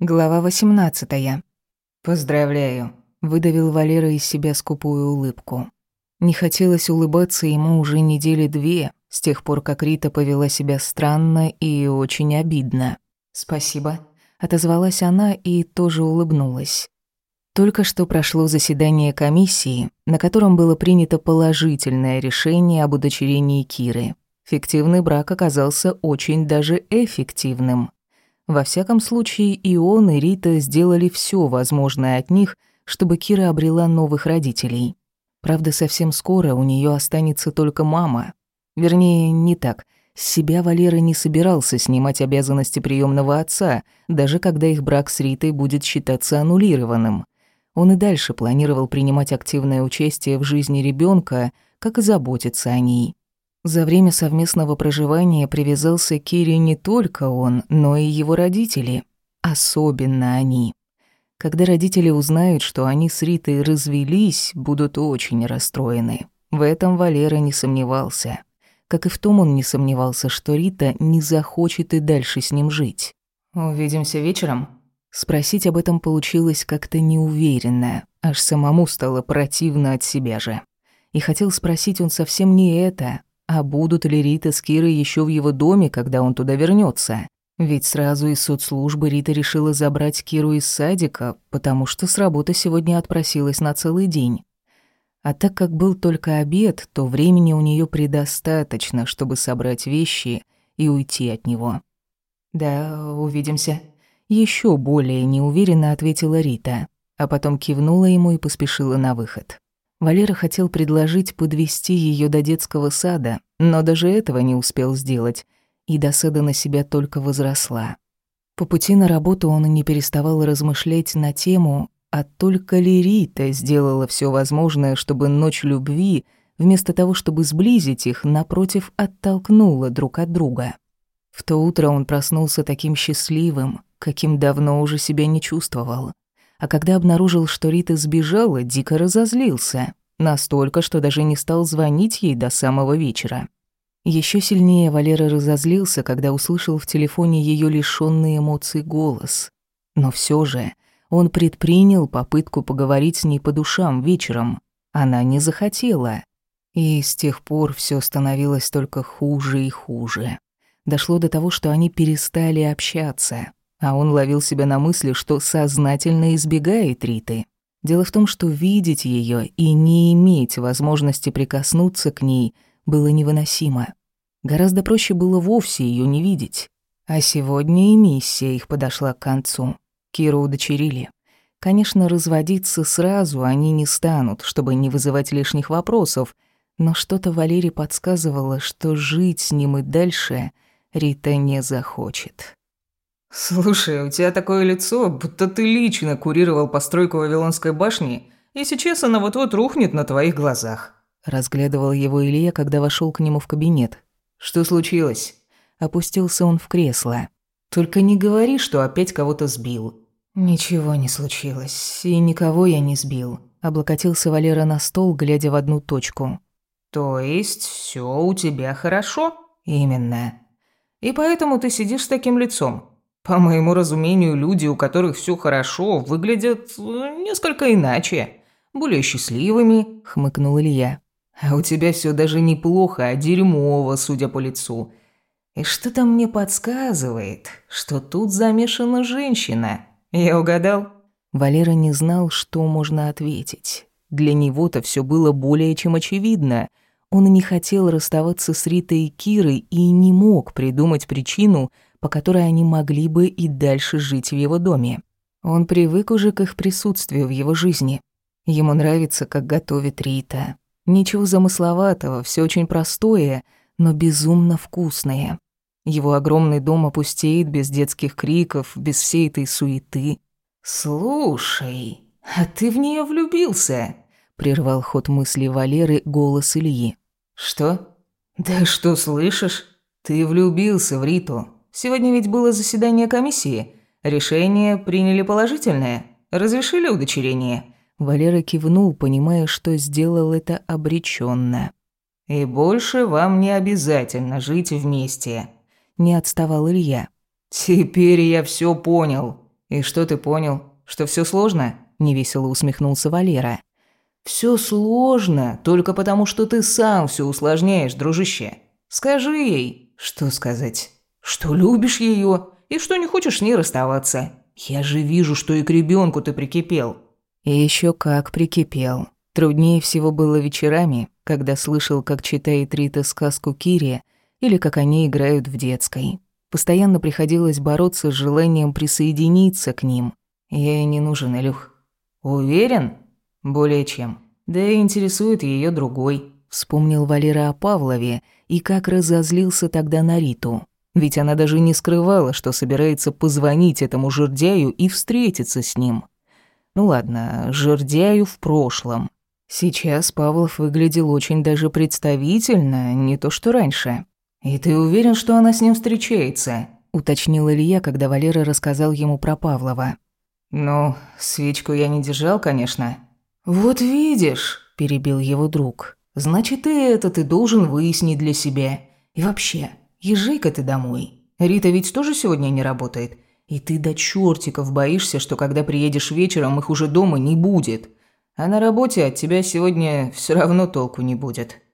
Глава 18. «Поздравляю», — выдавил Валера из себя скупую улыбку. Не хотелось улыбаться ему уже недели две, с тех пор, как Рита повела себя странно и очень обидно. «Спасибо», — отозвалась она и тоже улыбнулась. Только что прошло заседание комиссии, на котором было принято положительное решение об удочерении Киры. Фиктивный брак оказался очень даже эффективным. Во всяком случае, и он, и Рита сделали все возможное от них, чтобы Кира обрела новых родителей. Правда, совсем скоро у нее останется только мама. Вернее, не так. С себя Валера не собирался снимать обязанности приемного отца, даже когда их брак с Ритой будет считаться аннулированным. Он и дальше планировал принимать активное участие в жизни ребенка, как и заботиться о ней. За время совместного проживания привязался к Кире не только он, но и его родители. Особенно они. Когда родители узнают, что они с Ритой развелись, будут очень расстроены. В этом Валера не сомневался. Как и в том он не сомневался, что Рита не захочет и дальше с ним жить. «Увидимся вечером?» Спросить об этом получилось как-то неуверенно, аж самому стало противно от себя же. И хотел спросить он совсем не это, а будут ли Рита с Кирой еще в его доме, когда он туда вернется? Ведь сразу из соцслужбы Рита решила забрать Киру из садика, потому что с работы сегодня отпросилась на целый день. А так как был только обед, то времени у нее предостаточно, чтобы собрать вещи и уйти от него. «Да, увидимся», еще более неуверенно ответила Рита, а потом кивнула ему и поспешила на выход. Валера хотел предложить подвести ее до детского сада, но даже этого не успел сделать, и досада на себя только возросла. По пути на работу он не переставал размышлять на тему, а только ли Рита сделала все возможное, чтобы ночь любви, вместо того, чтобы сблизить их, напротив, оттолкнула друг от друга. В то утро он проснулся таким счастливым, каким давно уже себя не чувствовал а когда обнаружил, что Рита сбежала, дико разозлился. Настолько, что даже не стал звонить ей до самого вечера. Еще сильнее Валера разозлился, когда услышал в телефоне ее лишённый эмоций голос. Но все же он предпринял попытку поговорить с ней по душам вечером. Она не захотела. И с тех пор все становилось только хуже и хуже. Дошло до того, что они перестали общаться а он ловил себя на мысли, что сознательно избегает Риты. Дело в том, что видеть ее и не иметь возможности прикоснуться к ней было невыносимо. Гораздо проще было вовсе ее не видеть. А сегодня и миссия их подошла к концу. Киру удочерили. Конечно, разводиться сразу они не станут, чтобы не вызывать лишних вопросов, но что-то Валерий подсказывало, что жить с ним и дальше Рита не захочет. «Слушай, у тебя такое лицо, будто ты лично курировал постройку Вавилонской башни, и сейчас она вот-вот рухнет на твоих глазах». Разглядывал его Илья, когда вошел к нему в кабинет. «Что случилось?» Опустился он в кресло. «Только не говори, что опять кого-то сбил». «Ничего не случилось, и никого я не сбил», — облокотился Валера на стол, глядя в одну точку. «То есть все у тебя хорошо?» «Именно». «И поэтому ты сидишь с таким лицом?» По моему разумению, люди, у которых все хорошо, выглядят э, несколько иначе, более счастливыми, хмыкнул Илья. А у тебя все даже неплохо, а дерьмово, судя по лицу. И что-то мне подсказывает, что тут замешана женщина. Я угадал? Валера не знал, что можно ответить. Для него-то все было более чем очевидно. Он не хотел расставаться с Ритой и Кирой и не мог придумать причину, по которой они могли бы и дальше жить в его доме. Он привык уже к их присутствию в его жизни. Ему нравится, как готовит Рита. Ничего замысловатого, все очень простое, но безумно вкусное. Его огромный дом опустеет без детских криков, без всей этой суеты. «Слушай, а ты в нее влюбился?» — прервал ход мысли Валеры голос Ильи. «Что? Да что слышишь? Ты влюбился в Риту. Сегодня ведь было заседание комиссии. Решение приняли положительное. Разрешили удочерение?» Валера кивнул, понимая, что сделал это обреченно. «И больше вам не обязательно жить вместе», – не отставал Илья. «Теперь я все понял. «И что ты понял? Что все сложно?» – невесело усмехнулся Валера. Все сложно, только потому что ты сам все усложняешь, дружище. Скажи ей, что сказать, что любишь ее и что не хочешь с ней расставаться. Я же вижу, что и к ребенку ты прикипел. И еще как прикипел. Труднее всего было вечерами, когда слышал, как читает Рита сказку Кире или как они играют в детской. Постоянно приходилось бороться с желанием присоединиться к ним. Я ей не нужен, Илюх. Уверен? Более чем. Да и интересует ее другой. Вспомнил Валера о Павлове и как разозлился тогда на Риту. Ведь она даже не скрывала, что собирается позвонить этому жердяю и встретиться с ним. Ну ладно, жердяю в прошлом. Сейчас Павлов выглядел очень даже представительно, не то что раньше. «И ты уверен, что она с ним встречается?» — уточнил Илья, когда Валера рассказал ему про Павлова. «Ну, свечку я не держал, конечно». «Вот видишь», — перебил его друг, — «значит, и это ты должен выяснить для себя. И вообще, езжай-ка ты домой. Рита ведь тоже сегодня не работает. И ты до чертиков боишься, что когда приедешь вечером, их уже дома не будет. А на работе от тебя сегодня все равно толку не будет».